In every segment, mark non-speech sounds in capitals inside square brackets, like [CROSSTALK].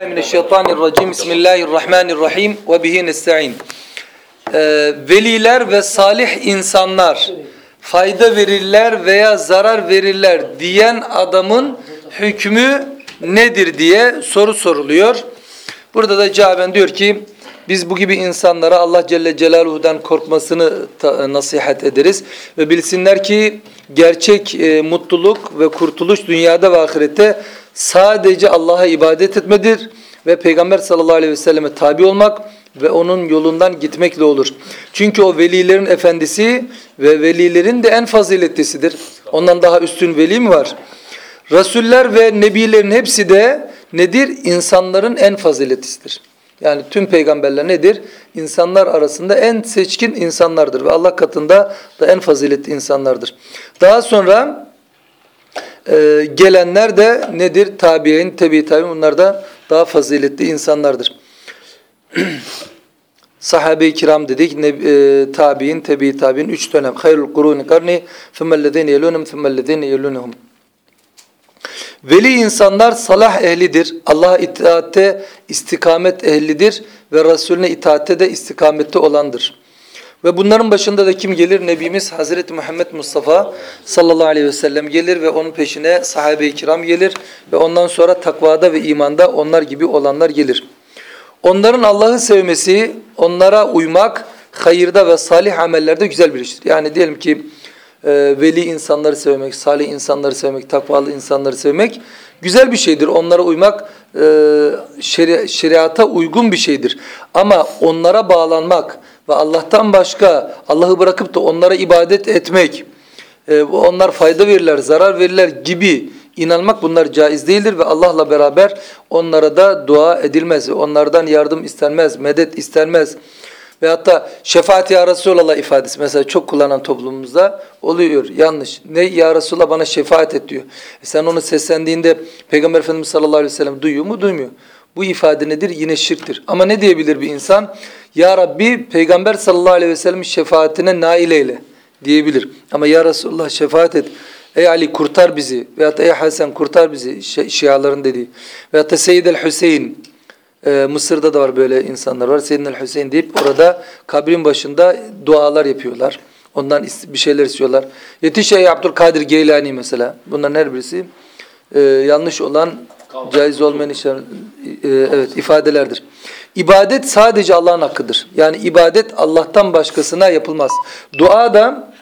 Mineşşeytanirracim. Bismillahirrahmanirrahim. Ve bihi nesta'in. Ee, veliler ve salih insanlar fayda verirler veya zarar verirler diyen adamın hükmü nedir diye soru soruluyor. Burada da cevaben diyor ki biz bu gibi insanlara Allah Celle Celaluhu'dan korkmasını nasihat ederiz ve bilsinler ki gerçek e, mutluluk ve kurtuluş dünyada ve ahirette sadece Allah'a ibadet etmedir ve Peygamber sallallahu aleyhi ve selleme tabi olmak ve onun yolundan gitmekle olur. Çünkü o velilerin efendisi ve velilerin de en faziletlisidir. Ondan daha üstün veli mi var? Rasuller ve nebilerin hepsi de nedir? İnsanların en faziletlisidir. Yani tüm peygamberler nedir? İnsanlar arasında en seçkin insanlardır ve Allah katında da en faziletli insanlardır. Daha sonra e, gelenler de nedir? Tabi'in, tebi tabi bunlar da daha faziletli insanlardır. [CLEARS THROAT] Sahabe-i kiram dedik, e, tabi'in, tebi tabi'in üç dönem. Hayrul kuruni karni, thummellezine yelunhum, thummellezine yelunhum. Veli insanlar salah ehlidir. Allah'a itaatte istikamet ehlidir ve Resulüne itaatte de istikamette olandır. Ve bunların başında da kim gelir? Nebimiz Hazreti Muhammed Mustafa sallallahu aleyhi ve sellem gelir ve onun peşine sahabe-i kiram gelir ve ondan sonra takvada ve imanda onlar gibi olanlar gelir. Onların Allah'ı sevmesi, onlara uymak hayırda ve salih amellerde güzel bir iştir. Yani diyelim ki e, veli insanları sevmek, salih insanları sevmek, takvalı insanları sevmek güzel bir şeydir. Onlara uymak e, şeri, şeriata uygun bir şeydir. Ama onlara bağlanmak ve Allah'tan başka Allah'ı bırakıp da onlara ibadet etmek, e, onlar fayda verirler, zarar verirler gibi inanmak bunlar caiz değildir ve Allah'la beraber onlara da dua edilmez. Onlardan yardım istenmez, medet istenmez. Ve hatta şefaat ya Resulallah ifadesi mesela çok kullanan toplumumuzda oluyor yanlış. Ne ya Resulallah bana şefaat et diyor. E sen onu seslendiğinde Peygamber Efendimiz sallallahu aleyhi ve sellem duyuyor mu? Duymuyor. Bu ifade nedir? Yine şirktir. Ama ne diyebilir bir insan? Ya Rabbi Peygamber sallallahu aleyhi ve sellem şefaatine nail eyle diyebilir. Ama ya Resulallah şefaat et. Ey Ali kurtar bizi. Veyahut ey Hasan kurtar bizi. Şi Şiaların dediği. Veyahut da Seyyid el-Hüseyin. Ee, Mısır'da da var böyle insanlar var. Seyyid el-Hüseyin deyip orada kabrin başında dualar yapıyorlar. Ondan bir şeyler istiyorlar. Yetiş ey Abdülkadir Geylani mesela. Bunların her birisi e, yanlış olan, caiz olmayan işler, e, evet ifadelerdir. İbadet sadece Allah'ın hakkıdır. Yani ibadet Allah'tan başkasına yapılmaz. Dua da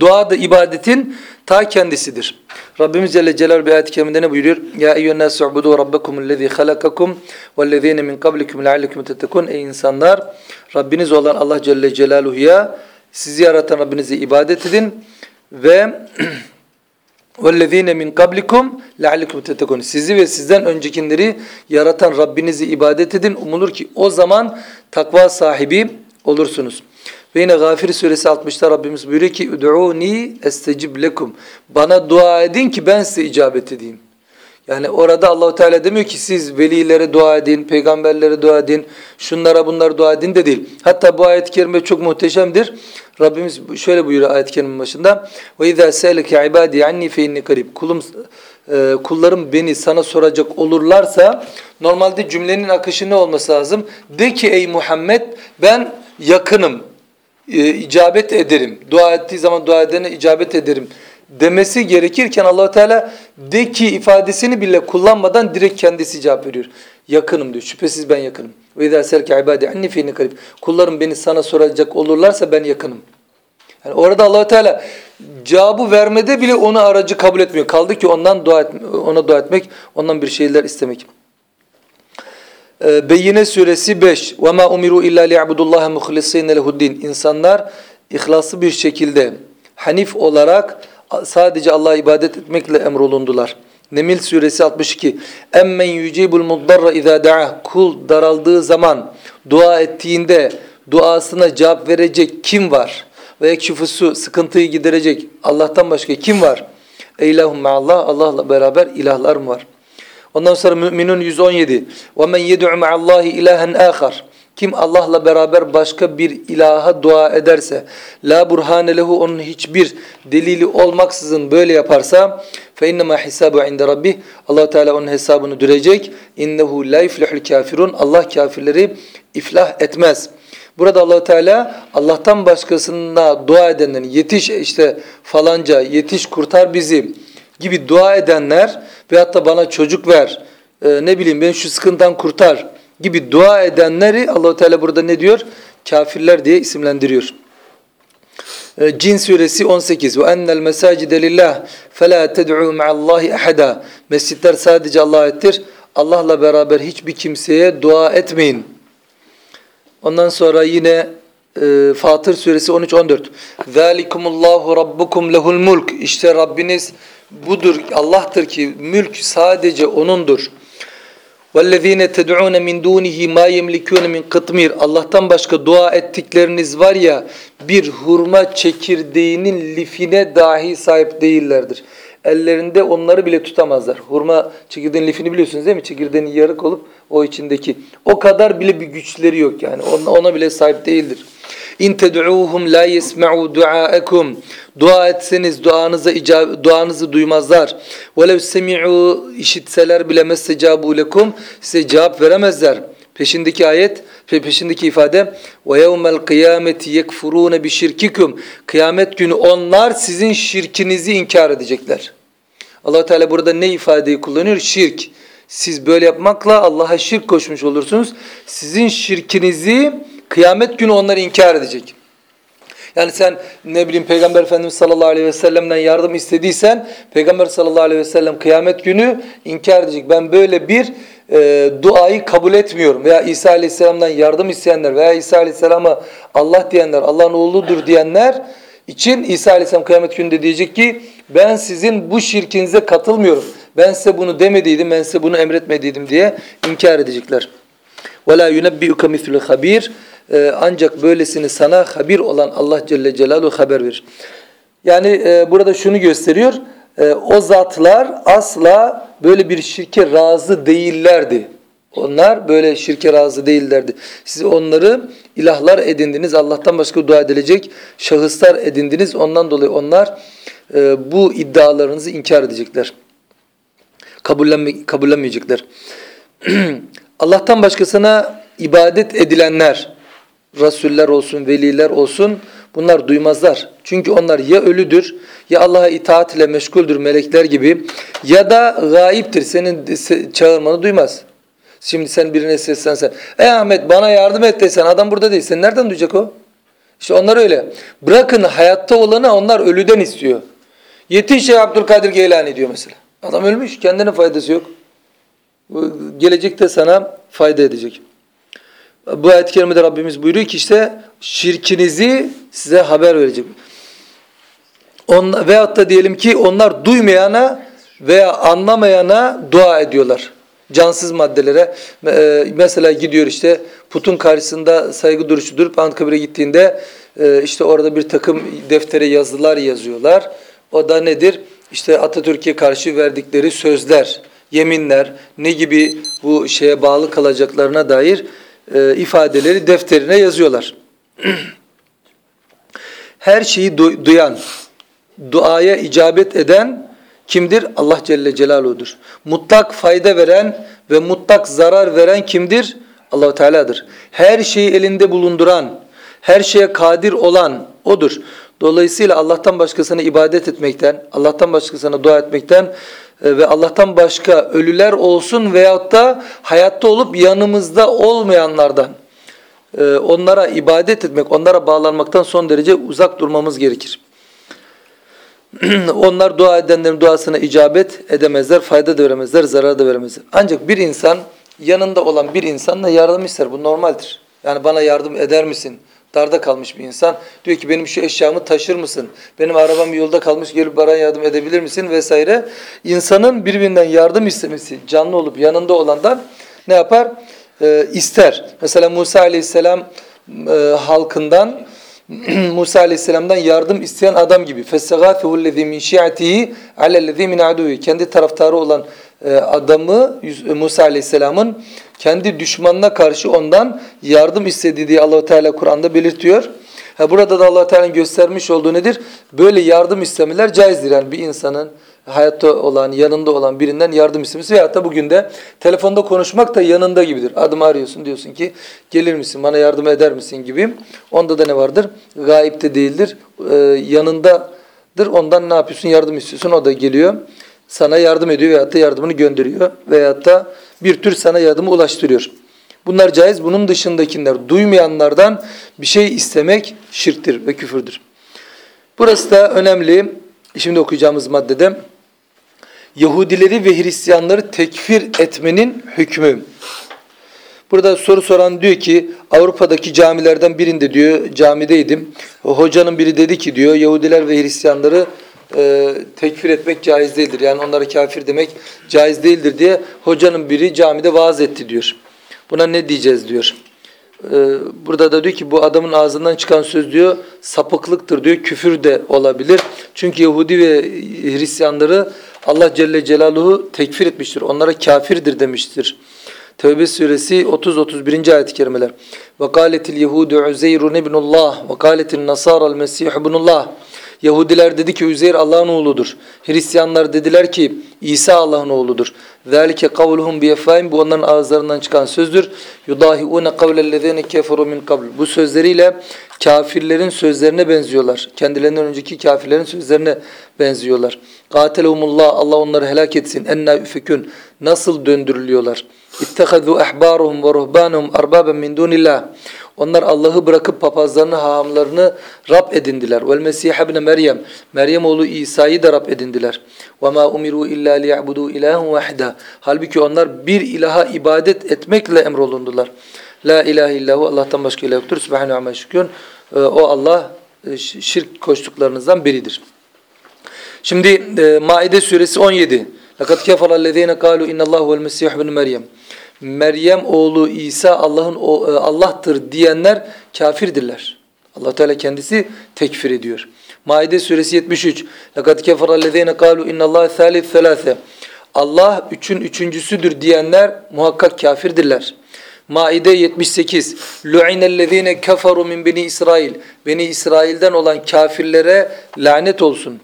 dua da ibadetin ta kendisidir. Rabbimiz Celle Celaluhu bir ayet-i kerimede ne buyuruyor? Ya eyyühennâs u'budu rabbekumullezî halakakum vellezîne min kablikum leallekum tettekûn. Ey insanlar Rabbiniz olan Allah Celle Celaluhu'ya sizi yaratan Rabbinize ibadet edin ve [CLEARS THROAT] وَالَّذ۪ينَ مِنْ قَبْلِكُمْ لَعَلِكُمْ تَتَّقُونَ Sizi ve sizden öncekileri yaratan Rabbinizi ibadet edin. Umulur ki o zaman takva sahibi olursunuz. Ve yine Gafir suresi 60'ta Rabbimiz buyuruyor ki اُدْعُونِي اَسْتَجِبْ لَكُمْ Bana dua edin ki ben size icabet edeyim. Yani orada Allahu Teala demiyor ki siz velilere dua edin, peygamberlere dua edin, şunlara bunlara dua edin de değil. Hatta bu ayet-i kerime çok muhteşemdir. Rabbimiz şöyle buyuruyor ayet-i kerimenin başında. Ve izâ sâleke ibâdî anni fe inni karib. Kulum e, kullarım beni sana soracak olurlarsa normalde cümlenin akışı ne olması lazım? De ki ey Muhammed ben yakınım. E, icabet ederim. Dua ettiği zaman dua edene icabet ederim demesi gerekirken Allahu Teala de ki ifadesini bile kullanmadan direkt kendisi cevap veriyor. Yakınım diyor. Şüphesiz ben yakınım. Ve izâ serke ibâdi anni fîni. Kullarım beni sana soracak olurlarsa ben yakınım. Yani orada Allahu Teala cevabı vermede bile onu aracı kabul etmiyor. Kaldı ki ondan dua et, ona dua etmek, ondan bir şeyler istemek. Ee, Beyine suresi 5. Ve ma umiru illa liya'budullaha muhlisîne lehuddin. İnsanlar ihlaslı bir şekilde hanif olarak sadece Allah'a ibadet etmekle emrolundular. Nemil suresi 62. Emmen yucibul muddarra iza da'a. Kul daraldığı zaman dua ettiğinde duasına cevap verecek kim var? Ve ekşifusu sıkıntıyı giderecek Allah'tan başka kim var? Eylahum Allah Allah'la beraber ilahlar mı var? Ondan sonra Müminun 117. Ve men yed'u ma'allahi ilahen ahar. Kim Allah'la beraber başka bir ilaha dua ederse, la burhane lehu onun hiçbir delili olmaksızın böyle yaparsa, fe innema hisabu inde rabbi. Allah Teala onun hesabını dürecek. İnnehu la yuflihul kafirun. Allah kafirleri iflah etmez. Burada allah Teala Allah'tan başkasına dua edenlerin yetiş işte falanca yetiş kurtar bizi gibi dua edenler veyahut da bana çocuk ver e, ne bileyim beni şu sıkıntıdan kurtar gibi dua edenleri Allahu Teala burada ne diyor? Kafirler diye isimlendiriyor. Ee, Cin suresi 18 ve ennel mesacide lillah fe la ted'u ma'allahi ahada. Mescitler sadece Allah'a aittir. Allah'la beraber hiçbir kimseye dua etmeyin. Ondan sonra yine e, Fatır suresi 13-14. Zalikumullahu rabbukum lehul mulk. İşte Rabbiniz budur, Allah'tır ki mülk sadece O'nundur. وَالَّذ۪ينَ تَدْعُونَ مِنْ دُونِهِ مَا يَمْلِكُونَ مِنْ قِطْمِيرٍ Allah'tan başka dua ettikleriniz var ya bir hurma çekirdeğinin lifine dahi sahip değillerdir. Ellerinde onları bile tutamazlar. Hurma çekirdeğin lifini biliyorsunuz değil mi? Çekirdeğin yarık olup o içindeki. O kadar bile bir güçleri yok yani. Ona, ona bile sahip değildir. İn ted'uhum la yesma'u duaekum. Dua etseniz duanıza icab duanızı duymazlar. Velev semi'u işitseler bile messecabu lekum. Size cevap veremezler. Peşindeki ayet ve peşindeki ifade ve yevmel kıyameti yekfurune bi şirkikum. Kıyamet günü onlar sizin şirkinizi inkar edecekler. Allah Teala burada ne ifadeyi kullanıyor? Şirk. Siz böyle yapmakla Allah'a şirk koşmuş olursunuz. Sizin şirkinizi kıyamet günü onlar inkar edecek. Yani sen ne bileyim Peygamber Efendimiz sallallahu aleyhi ve sellem'den yardım istediysen Peygamber sallallahu aleyhi ve sellem kıyamet günü inkar edecek. Ben böyle bir e, duayı kabul etmiyorum. Veya İsa aleyhisselamdan yardım isteyenler veya İsa aleyhisselama Allah diyenler, Allah'ın oğludur diyenler için İsa aleyhisselam kıyamet gününde diyecek ki ben sizin bu şirkinize katılmıyorum. Ben size bunu demediydim, ben size bunu emretmediydim diye inkar edecekler. وَلَا يُنَبِّئُكَ مِثْلُ خَب۪يرٍ ancak böylesini sana habir olan Allah Celle Celaluhu haber verir. Yani e, burada şunu gösteriyor. E, o zatlar asla böyle bir şirke razı değillerdi. Onlar böyle şirke razı değillerdi. Siz onları ilahlar edindiniz. Allah'tan başka dua edilecek şahıslar edindiniz. Ondan dolayı onlar e, bu iddialarınızı inkar edecekler. Kabullenme, kabullenmeyecekler. [CLEARS THROAT] Allah'tan başkasına ibadet edilenler, rasuller olsun, veliler olsun bunlar duymazlar. Çünkü onlar ya ölüdür ya Allah'a itaat ile meşguldür melekler gibi ya da gayiptir. Senin çağırmanı duymaz. Şimdi sen birine seslensen. Ey Ahmet bana yardım et desen adam burada değil. Sen nereden duyacak o? İşte onlar öyle. Bırakın hayatta olanı onlar ölüden istiyor. Yetiş Şeyh Abdülkadir Geylani diyor mesela. Adam ölmüş kendine faydası yok. Gelecekte sana fayda edecek. Bu ayet-i kerimede Rabbimiz buyuruyor ki işte şirkinizi size haber verecek. On, veyahut da diyelim ki onlar duymayana veya anlamayana dua ediyorlar. Cansız maddelere. E, mesela gidiyor işte putun karşısında saygı duruşu durup Anıtkabir'e gittiğinde e, işte orada bir takım deftere yazılar yazıyorlar. O da nedir? İşte Atatürk'e karşı verdikleri sözler, yeminler, ne gibi bu şeye bağlı kalacaklarına dair e, ifadeleri defterine yazıyorlar. [CLEARS THROAT] Her şeyi du duyan, duaya icabet eden kimdir? Allah Celle Celaluhu'dur. Mutlak fayda veren ve mutlak zarar veren kimdir? Allahu Teala'dır. Her şeyi elinde bulunduran, her şeye kadir olan odur. Dolayısıyla Allah'tan başkasına ibadet etmekten, Allah'tan başkasına dua etmekten ve Allah'tan başka ölüler olsun veyahut da hayatta olup yanımızda olmayanlardan e, onlara ibadet etmek, onlara bağlanmaktan son derece uzak durmamız gerekir. [CLEARS THROAT] Onlar dua edenlerin duasına icabet edemezler, fayda da veremezler, zarar da veremezler. Ancak bir insan yanında olan bir insanla yardım ister. Bu normaldir. Yani bana yardım eder misin? darda kalmış bir insan. Diyor ki benim şu eşyamı taşır mısın? Benim arabam yolda kalmış gelip bana yardım edebilir misin? Vesaire. İnsanın birbirinden yardım istemesi canlı olup yanında olandan ne yapar? Ee, ister. Mesela Musa aleyhisselam e, halkından [CLEARS THROAT] Musa aleyhisselamdan yardım isteyen adam gibi. فَسَّغَاثُهُ الَّذ۪ي مِنْ شِعَتِهِ عَلَى الَّذ۪ي مِنْ عَدُوهِ Kendi taraftarı olan e, adamı Musa Aleyhisselam'ın kendi düşmanına karşı ondan yardım istediği diye Allah Teala Kur'an'da belirtiyor. Ha burada da Allah Teala'nın göstermiş olduğu nedir? Böyle yardım istemeler caizdir. Yani bir insanın hayatta olan, yanında olan birinden yardım istemesi veyahut da bugün de telefonda konuşmak da yanında gibidir. Adımı arıyorsun diyorsun ki gelir misin bana yardım eder misin gibi. Onda da ne vardır? Gaipte değildir. Ee, yanındadır. Ondan ne yapıyorsun? Yardım istiyorsun. O da geliyor. Sana yardım ediyor veyahut da yardımını gönderiyor. Veyahut da bir tür sana yardımı ulaştırıyor. Bunlar caiz. Bunun dışındakiler duymayanlardan bir şey istemek şirktir ve küfürdür. Burası da önemli. Şimdi okuyacağımız maddede Yahudileri ve Hristiyanları tekfir etmenin hükmü. Burada soru soran diyor ki Avrupa'daki camilerden birinde diyor camideydim. Hocanın biri dedi ki diyor Yahudiler ve Hristiyanları e, tekfir etmek caiz değildir. Yani onlara kafir demek caiz değildir diye hocanın biri camide vaaz etti diyor. Buna ne diyeceğiz diyor. Ee, burada da diyor ki bu adamın ağzından çıkan söz diyor sapıklıktır diyor küfür de olabilir. Çünkü Yahudi ve Hristiyanları Allah Celle Celaluhu tekfir etmiştir. Onlara kafirdir demiştir. Tevbe suresi 30-31. ayet-i kerimeler. Ve kâletil yehudu uzeyrun ibnullah ve kâletil nasara mesih ibnullah. Yahudiler dedi ki Üzeyr Allah'ın oğludur. Hristiyanlar dediler ki İsa Allah'ın oğludur. Zalike kavluhum bi efahim bu onların ağızlarından çıkan sözdür. Yudahiune kavlellezine keferu min kabl. Bu sözleriyle kafirlerin sözlerine benziyorlar. Kendilerinden önceki kafirlerin sözlerine benziyorlar. Katelehumullah Allah onları helak etsin. Enna üfikün. Nasıl döndürülüyorlar? İttehazu ehbaruhum ve ruhbanuhum erbaben min dunillah. Onlar Allah'ı bırakıp papazlarını, hahamlarını Rab edindiler. Vel Mesih ibn Meryem. Meryem oğlu İsa'yı da Rab edindiler. Ve ma umiru illa liya'budu ilahen vahida. Halbuki onlar bir ilaha ibadet etmekle emrolundular. La ilahe illahu Allah'tan başka ilah yoktur. Sübhanahu ve şükür. Ee, o Allah e, şirk koştuklarınızdan biridir. Şimdi e, Maide suresi 17. Lekad kefara lezine kalu innallahu vel mesih ibn Meryem. Meryem oğlu İsa Allah'ın e, Allah'tır diyenler kafirdirler. Allah Teala kendisi tekfir ediyor. Maide suresi 73. Lekad keferellezine kalu innallaha salis selase. Allah üçün üçüncüsüdür diyenler muhakkak kafirdirler. Maide 78. Lu'inellezine keferu min beni İsrail. Beni İsrail'den olan kafirlere lanet olsun.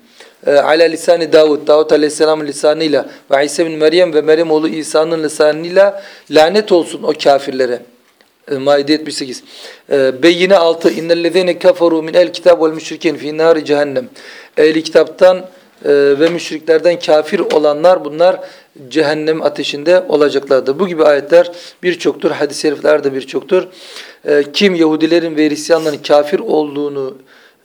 Ee, ala lisani Davud, Davud aleyhisselamın lisanıyla ve İsa bin Meryem ve Meryem oğlu İsa'nın lisanıyla lanet olsun o kafirlere. Ee, Maide 78. Ee, Beyyine 6. İnnellezine kafaru min el kitab vel müşrikin fi nari cehennem. Ehli kitaptan e, ve müşriklerden kafir olanlar bunlar cehennem ateşinde olacaklardır. Bu gibi ayetler birçoktur. Hadis-i şerifler de birçoktur. Kim Yahudilerin ve Hristiyanların kafir olduğunu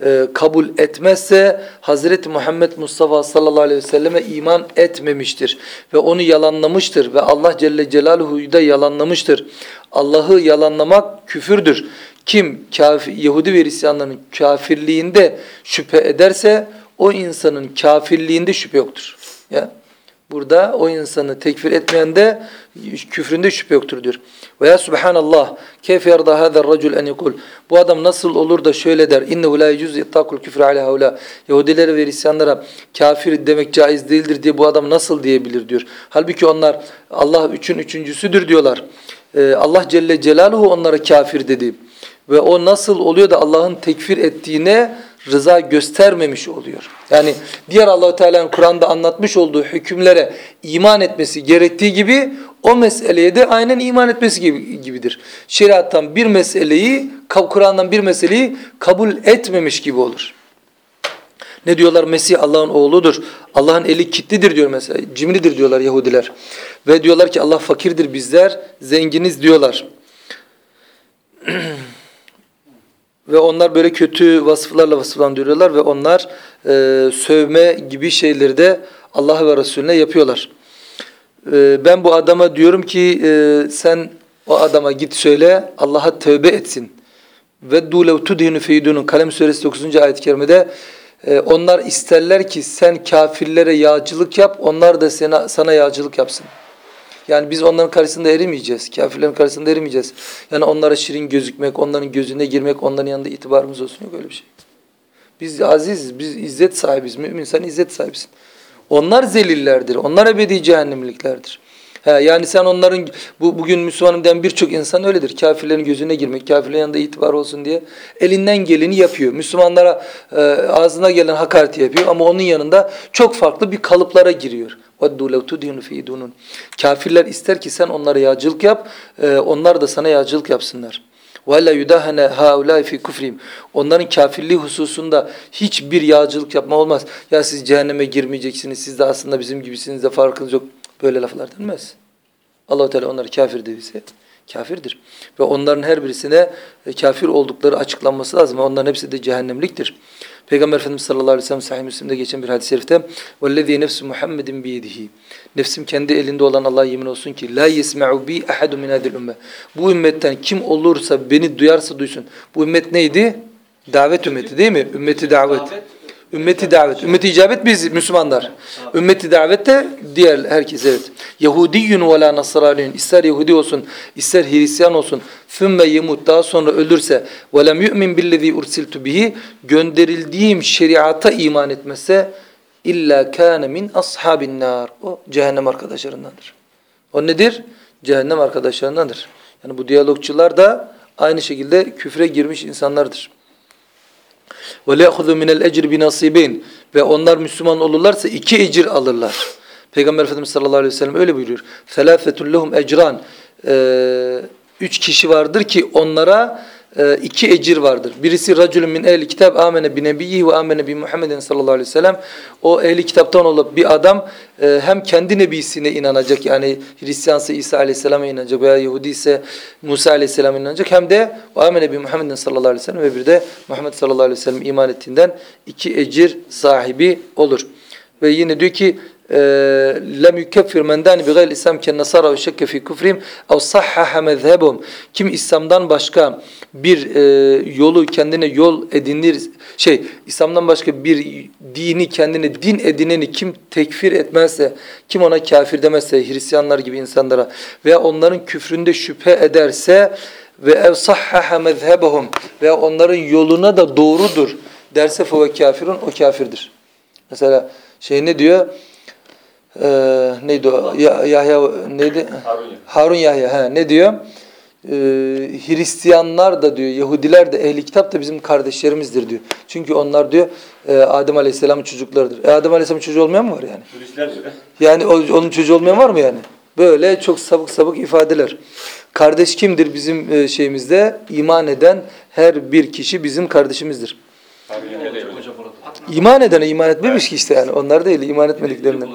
e, kabul etmezse Hazreti Muhammed Mustafa sallallahu aleyhi ve selleme iman etmemiştir ve onu yalanlamıştır ve Allah Celle Celaluhu'yu da yalanlamıştır. Allah'ı yalanlamak küfürdür. Kim kafir, Yahudi ve Hristiyanların kafirliğinde şüphe ederse o insanın kafirliğinde şüphe yoktur. Ya Burada o insanı tekfir etmeyen de küfründe şüphe yoktur diyor. Veya subhanallah keyfe yerda hâzer racul en yekul. Bu adam nasıl olur da şöyle der. İnnehu la yecuz ittakul küfür ala haula. Yahudilere ve Hristiyanlara kafir demek caiz değildir diye bu adam nasıl diyebilir diyor. Halbuki onlar Allah üçün üçüncüsüdür diyorlar. Ee, Allah Celle Celaluhu onlara kafir dedi. Ve o nasıl oluyor da Allah'ın tekfir ettiğine rıza göstermemiş oluyor. Yani diğer Allahu Teala'nın Kur'an'da anlatmış olduğu hükümlere iman etmesi gerektiği gibi o meseleye de aynen iman etmesi gibi, gibidir. Şeriattan bir meseleyi, Kur'an'dan bir meseleyi kabul etmemiş gibi olur. Ne diyorlar? Mesih Allah'ın oğludur. Allah'ın eli kitlidir diyor mesela. Cimridir diyorlar Yahudiler. Ve diyorlar ki Allah fakirdir bizler zenginiz diyorlar. [CLEARS THROAT] Ve onlar böyle kötü vasıflarla vasıflandırıyorlar ve onlar e, sövme gibi şeyleri de Allah ve Resulüne yapıyorlar. E, ben bu adama diyorum ki e, sen o adama git söyle Allah'a tövbe etsin. Ve du lev tudhinu feydunun Kalem suresi 9. ayet-i kerimede e, onlar isterler ki sen kafirlere yağcılık yap onlar da sana, sana yağcılık yapsın. Yani biz onların karşısında erimeyeceğiz. Kafirlerin karşısında erimeyeceğiz. Yani onlara şirin gözükmek, onların gözüne girmek, onların yanında itibarımız olsun. Yok öyle bir şey. Biz aziziz, biz izzet sahibiz. Mümin sen izzet sahibisin. Onlar zelillerdir. Onlar ebedi cehennemliklerdir. He, yani sen onların bu bugün Müslümanım diyen birçok insan öyledir. Kafirlerin gözüne girmek, kafirlerin yanında itibar olsun diye elinden geleni yapıyor. Müslümanlara e, ağzına gelen hakareti yapıyor ama onun yanında çok farklı bir kalıplara giriyor. وَدُّوا لَوْ تُدْهِنُ فِي Kafirler ister ki sen onlara yağcılık yap, e, onlar da sana yağcılık yapsınlar. وَلَا يُدَهَنَ هَاُولَٰي فِي كُفْرِهِمْ Onların kafirliği hususunda hiçbir yağcılık yapma olmaz. Ya siz cehenneme girmeyeceksiniz, siz de aslında bizim gibisiniz de farkınız yok. Böyle laflar denmez. allah Teala onları kafir dediyse kafirdir. Ve onların her birisine e, kafir oldukları açıklanması lazım. Onların hepsi de cehennemliktir. Peygamber Efendimiz sallallahu aleyhi ve sellem sahih Müslim'de geçen bir hadis-i şerifte وَالَّذ۪ي نَفْسُ مُحَمَّدٍ بِيَدِهِ Nefsim kendi elinde olan Allah'a yemin olsun ki la yesma'u bi ahadun min hadil ümme. Bu ümmetten kim olursa beni duyarsa duysun. Bu ümmet neydi? Davet ümmeti değil mi? Ümmeti davet. Ümmeti davet. Ümmeti icabet biz Müslümanlar. Ümmeti davet de diğer herkes evet. Yahudiyyun ve la nasraniyun. İster Yahudi olsun, ister Hristiyan olsun. Fümme yemut daha sonra ölürse ve lem yu'min billezî ursiltu bihi gönderildiğim şeriata iman etmezse illa kâne min ashabin nar. O cehennem arkadaşlarındandır. O nedir? Cehennem arkadaşlarındandır. Yani bu diyalogçular da aynı şekilde küfre girmiş insanlardır. Ve le'huzu minel ecri bi nasibeyn ve onlar Müslüman olurlarsa iki ecir alırlar. Peygamber Efendimiz sallallahu aleyhi ve sellem öyle buyuruyor. Selafetun lehum ecran. Üç kişi vardır ki onlara iki ecir vardır. Birisi raculun min ehli kitab amene bi nebiyyihi ve amene bi Muhammedin sallallahu aleyhi ve sellem. O ehli kitaptan olup bir adam e, hem kendi nebisine inanacak yani Hristiyansa İsa aleyhisselama inanacak veya Yahudi ise Musa aleyhisselama inanacak hem de ve amene bi Muhammedin sallallahu aleyhi ve sellem ve bir de Muhammed sallallahu aleyhi ve sellem iman ettiğinden iki ecir sahibi olur. Ve yine diyor ki lem yukeffir men dani bi gayri İslam ken nasara ve şekke fi kufrihim ev sahhaha mezhebum. Kim İslam'dan başka bir e, yolu kendine yol edinir şey İslam'dan başka bir dini kendine din edineni kim tekfir etmezse kim ona kafir demezse Hristiyanlar gibi insanlara veya onların küfründe şüphe ederse ve ev sahhaha mezhebahum ve onların yoluna da doğrudur derse fe kafirun o kafirdir. Mesela şey ne diyor? Ee, neydi o? Ya, Yahya neydi? Harun, Harun Yahya. He, ne diyor? Ee, Hristiyanlar da diyor, Yahudiler de ehli kitap da bizim kardeşlerimizdir diyor. Çünkü onlar diyor e, Adem Aleyhisselam'ın çocuklarıdır. E, Adem Aleyhisselam'ın çocuğu olmayan mı var yani? Yani onun çocuğu olmayan var mı yani? Böyle çok sabık sabık ifadeler. Kardeş kimdir bizim e, şeyimizde? İman eden her bir kişi bizim kardeşimizdir. İman edene iman etmemiş ki işte yani. Onlar değil, iman etmediklerinden.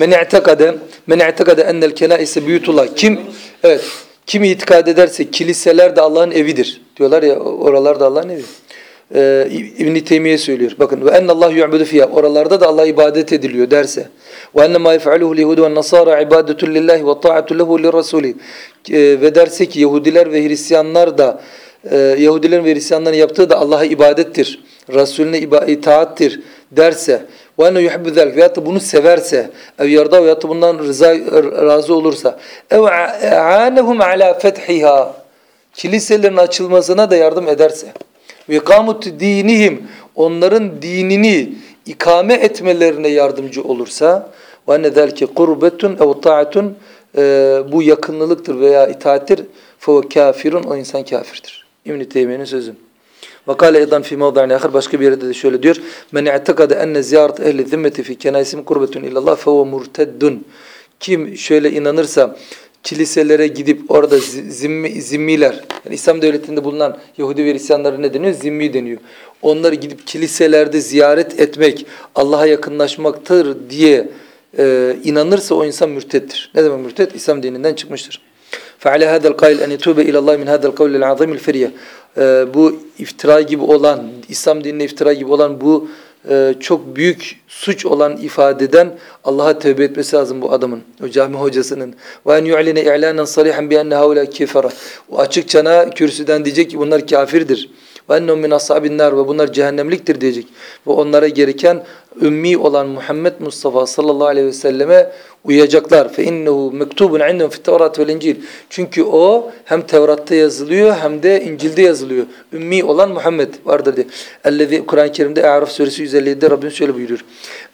Men i'tekade men i'tekade enel kenaise buyutullah. Kim evet kim itikad ederse kiliseler de Allah'ın evidir. Diyorlar ya oralar da Allah'ın evi. Ee, İbn Teymiye söylüyor. Bakın ve ennallahu yu'budu fiha. Oralarda da Allah ibadet ediliyor derse. Ve enne ma yef'aluhu yehudu ve nasara ibadetun lillahi ve ta'atu lehu lirrasuli. Ee, ve derse ki Yahudiler ve Hristiyanlar da e, Yahudilerin ve Hristiyanların yaptığı da Allah'a ibadettir. Resulüne itaattir derse ve enne yuhibbu zalik veyahut da bunu severse ev yarda veyahut da bundan rıza, razı olursa ev aanehum ala fethiha kiliselerin açılmasına da yardım ederse ve ikamut dinihim onların dinini ikame etmelerine yardımcı olursa ve enne zelke kurbetun ev ta'atun bu yakınlılıktır veya itaattir fe kafirun o insan kafirdir. İbn-i Teymiye'nin sözü. Ve kâle edan fî mevda'in ahir başka bir yerde de şöyle diyor. Men i'tekade enne ziyaret ehli zimmeti fî kenaisim kurbetun illallah fehuve murteddun. Kim şöyle inanırsa kiliselere gidip orada zimmi, zimmiler, yani İslam devletinde bulunan Yahudi ve Hristiyanlara ne deniyor? Zimmi deniyor. Onları gidip kiliselerde ziyaret etmek, Allah'a yakınlaşmaktır diye e, inanırsa o insan mürtettir. Ne demek mürtet? İslam dininden çıkmıştır. فعلى هذا القائل أن يتوب إلى الله من هذا القول العظيم الفرية ee, bu iftira gibi olan, İslam dinine iftira gibi olan bu e, çok büyük suç olan ifadeden Allah'a tövbe etmesi lazım bu adamın, o cami hocasının. Yu'line i'lanen salihan bi enne haula kefara. O açıkçana kürsüden diyecek ki bunlar kafirdir. Ve ennehum min ashabin nar ve bunlar cehennemliktir diyecek. Ve onlara gereken ümmi olan Muhammed Mustafa sallallahu aleyhi ve selleme uyacaklar. Fe innehu mektubun indehum fit Tevrat vel İncil. Çünkü o hem Tevrat'ta yazılıyor hem de İncil'de yazılıyor. Ümmi olan Muhammed vardır diye. Ellezî Kur'an-ı Kerim'de A'raf suresi 157'de Rabbim şöyle buyuruyor.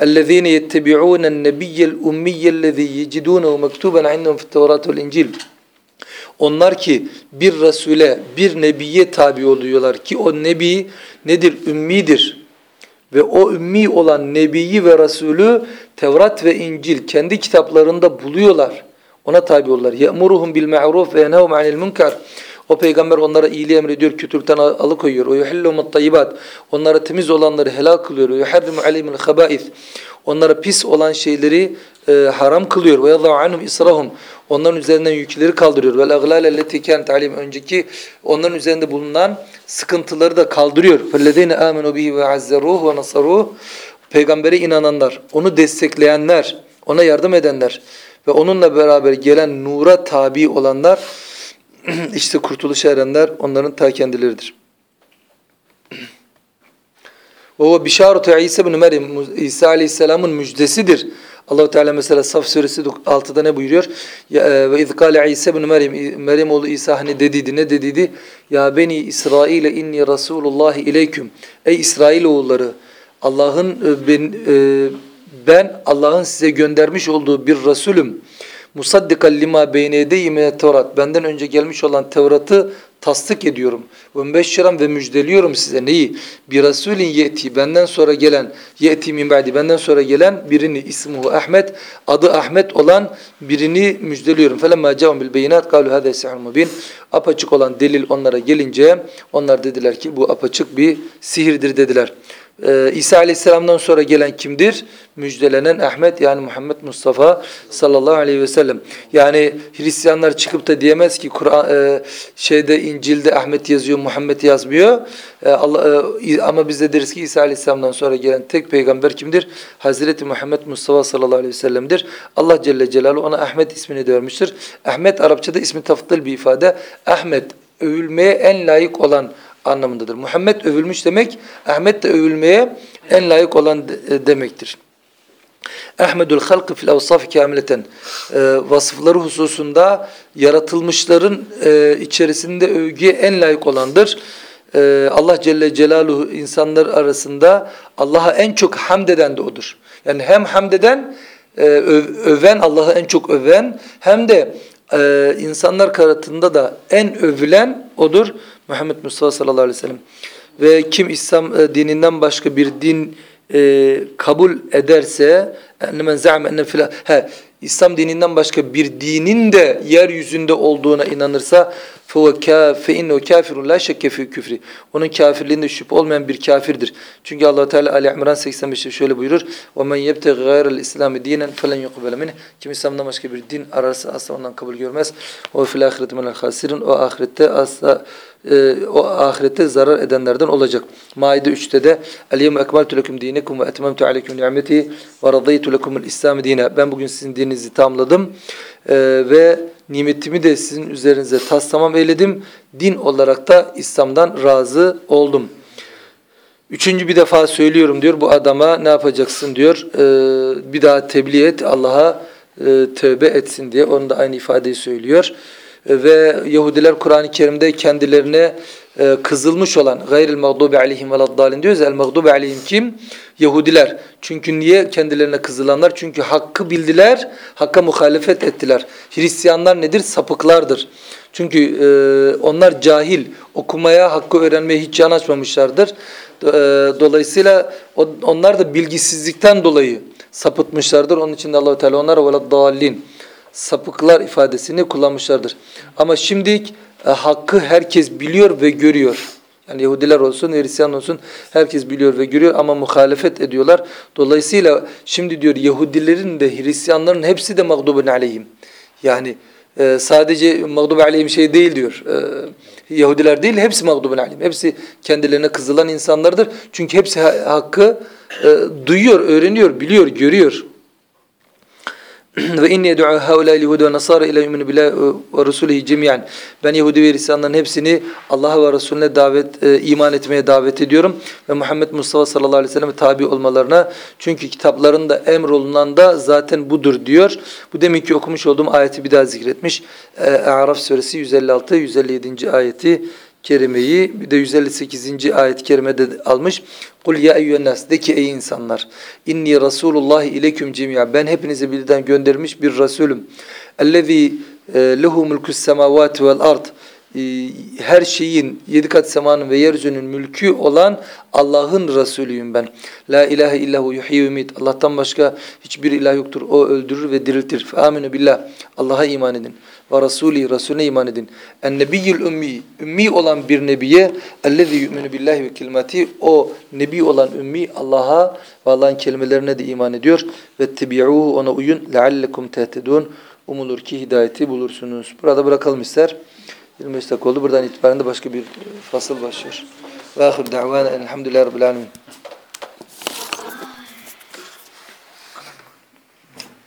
Ellezîne yettebi'ûnen nebiyyel ummiyyellezî yecidûnehu mektuben indehum fit Tevrat vel İncil. Onlar ki bir Resul'e, bir Nebi'ye tabi oluyorlar ki o Nebi nedir? Ümmidir. Ve o ümmi olan Nebi'yi ve Resul'ü Tevrat ve İncil kendi kitaplarında buluyorlar. Ona tabi olurlar. Ye'muruhum bil ma'ruf ve yenhevum munkar. O peygamber onlara iyiliği emrediyor, kötülükten alıkoyuyor. O yuhillumut tayyibat. Onlara temiz olanları helal kılıyor. Yuharrimu aleyhimul habais. Onlara pis olan şeyleri e, haram kılıyor. Ve yadau anhum. Onların üzerinden yükleri kaldırıyor. Vel aglal elleti kânet alim önceki onların üzerinde bulunan sıkıntıları da kaldırıyor. Fellezîne âmenû bihi ve azzeruhu ve nasaruhu Peygambere inananlar, onu destekleyenler, ona yardım edenler ve onunla beraber gelen nura tabi olanlar [CLEARS THROAT] işte kurtuluşa erenler onların ta kendileridir. [CLEARS THROAT] Ve o bişaratu İsa bin Meryem İsa Aleyhisselam'ın müjdesidir. Allahu Teala mesela Saf suresi 6'da ne buyuruyor? E, ve iz kâle İsa ibn Meryem Meryem oğlu İsa hani dediydi ne dediydi? Ya beni İsrail inni Rasulullah ileyküm. Ey İsrail oğulları Allah'ın e, ben, e, ben Allah'ın size göndermiş olduğu bir Resulüm. Musaddikan lima beyne yedeyime Tevrat. Benden önce gelmiş olan Tevrat'ı tasdik ediyorum. Ve mübeşşiran ve müjdeliyorum size neyi? Bir Resulin yeti benden sonra gelen yeti min ba'di benden sonra gelen birini ismuhu Ahmet adı Ahmet olan birini müjdeliyorum. Felemma ca'um bil beyinat kalu hada sihrun mubin. Apaçık olan delil onlara gelince onlar dediler ki bu apaçık bir sihirdir dediler. Ee, İsa Aleyhisselam'dan sonra gelen kimdir? Müjdelenen Ahmet yani Muhammed Mustafa sallallahu aleyhi ve sellem. Yani Hristiyanlar çıkıp da diyemez ki Kur'an e, şeyde İncil'de Ahmet yazıyor, Muhammed yazmıyor. E, Allah, e, ama biz de deriz ki İsa Aleyhisselam'dan sonra gelen tek peygamber kimdir? Hazreti Muhammed Mustafa sallallahu aleyhi ve sellem'dir. Allah Celle Celaluhu ona Ahmet ismini de vermiştir. Ahmet Arapçada ismi tafdil bir ifade. Ahmet övülmeye en layık olan anlamındadır. Muhammed övülmüş demek, Ahmet de övülmeye en layık olan e, demektir. Ahmedül halkı fil avsaf kamileten e, vasıfları hususunda yaratılmışların e, içerisinde övgüye en layık olandır. E, Allah Celle Celaluhu insanlar arasında Allah'a en çok hamd eden de odur. Yani hem hamd eden, e, öven, Allah'ı en çok öven hem de e, insanlar karatında da en övülen odur. Muhammed Mustafa sallallahu aleyhi ve sellem. Ve kim İslam e, dininden başka bir din e, kabul ederse men za'me enne he İslam dininden başka bir dinin de yeryüzünde olduğuna inanırsa fe innehu kafirun la şekke küfri. Onun kafirliğinde şüphe olmayan bir kafirdir. Çünkü Allah Teala Ali İmran 85'te şöyle buyurur. Ve men yebte gayra'l İslam dinen felen yuqbal min. Kim İslam'dan başka bir din ararsa asla ondan kabul görmez. O fil ahireti minel hasirun. O ahirette asla e, o ahirette zarar edenlerden olacak. Maide 3'te de El-yevme ekmaltu lekum dinekum ve etmemtu aleykum ni'meti ve radaytu lekumul İslam dine. Ben bugün sizin dininizi tamamladım e, ve nimetimi de sizin üzerinize tas tamam eyledim. Din olarak da İslam'dan razı oldum. Üçüncü bir defa söylüyorum diyor bu adama ne yapacaksın diyor. E, bir daha tebliğ et Allah'a e, tövbe etsin diye. Onu da aynı ifadeyi söylüyor ve Yahudiler Kur'an-ı Kerim'de kendilerine e, kızılmış olan gayril mağdubi aleyhim veladdalin diyoruz. El mağdubi aleyhim kim? Yahudiler. Çünkü niye kendilerine kızılanlar? Çünkü hakkı bildiler, hakka muhalefet ettiler. Hristiyanlar nedir? Sapıklardır. Çünkü e, onlar cahil, okumaya, hakkı öğrenmeye hiç can açmamışlardır. E, dolayısıyla onlar da bilgisizlikten dolayı sapıtmışlardır. Onun için de Allah Teala onlara veladdalin sapıklar ifadesini kullanmışlardır. Ama şimdi e, hakkı herkes biliyor ve görüyor. Yani Yahudiler olsun, Hristiyan olsun herkes biliyor ve görüyor ama muhalefet ediyorlar. Dolayısıyla şimdi diyor Yahudilerin de Hristiyanların hepsi de mağdubun aleyhim. Yani e, sadece mağdub aleyhim şey değil diyor. E, Yahudiler değil hepsi mağdubun aleyhim. Hepsi kendilerine kızılan insanlardır. Çünkü hepsi hakkı e, duyuyor, öğreniyor, biliyor, görüyor. [CLEARS THROAT] ve inni yed'u haulâ Yahudi ve Nasara ila yu'minu billahi ve rusulihi cemiyan. Ben Yahudi ve Hristiyanların hepsini Allah'a ve Resulüne davet e, iman etmeye davet ediyorum ve Muhammed Mustafa sallallahu aleyhi ve selleme tabi olmalarına. Çünkü kitaplarında emrolunan da zaten budur diyor. Bu deminki okumuş olduğum ayeti bir daha zikretmiş. E, Araf suresi 156 157. ayeti kerimeyi bir de 158. ayet-i kerimede almış. Kul ya eyyühennas de ki ey insanlar inni rasulullah ileküm cemia ben hepinize birden göndermiş bir resulüm. Ellezî e, lehu mulkus semavati vel ard her şeyin yedi kat semanın ve yeryüzünün mülkü olan Allah'ın Resulüyüm ben. La ilahe illahu yuhyi ve. Allah'tan başka hiçbir ilah yoktur. O öldürür ve diriltir. Fe aminu billah. Allah'a iman edin. Ve Resulü, Resulüne iman edin. En nebiyyül ümmi. Ümmi olan bir nebiye ellezî yu'minu billahi ve kelimati. O nebi olan ümmi Allah'a ve Allah'ın kelimelerine de iman ediyor. Ve tebi'uhu ona uyun. Leallekum tehtedun. Umulur ki hidayeti bulursunuz. Burada bırakalım ister. 25 dakika oldu. Buradan itibaren de başka bir fasıl başlıyor. Ve ahir da'vana elhamdülillahi rabbil alemin.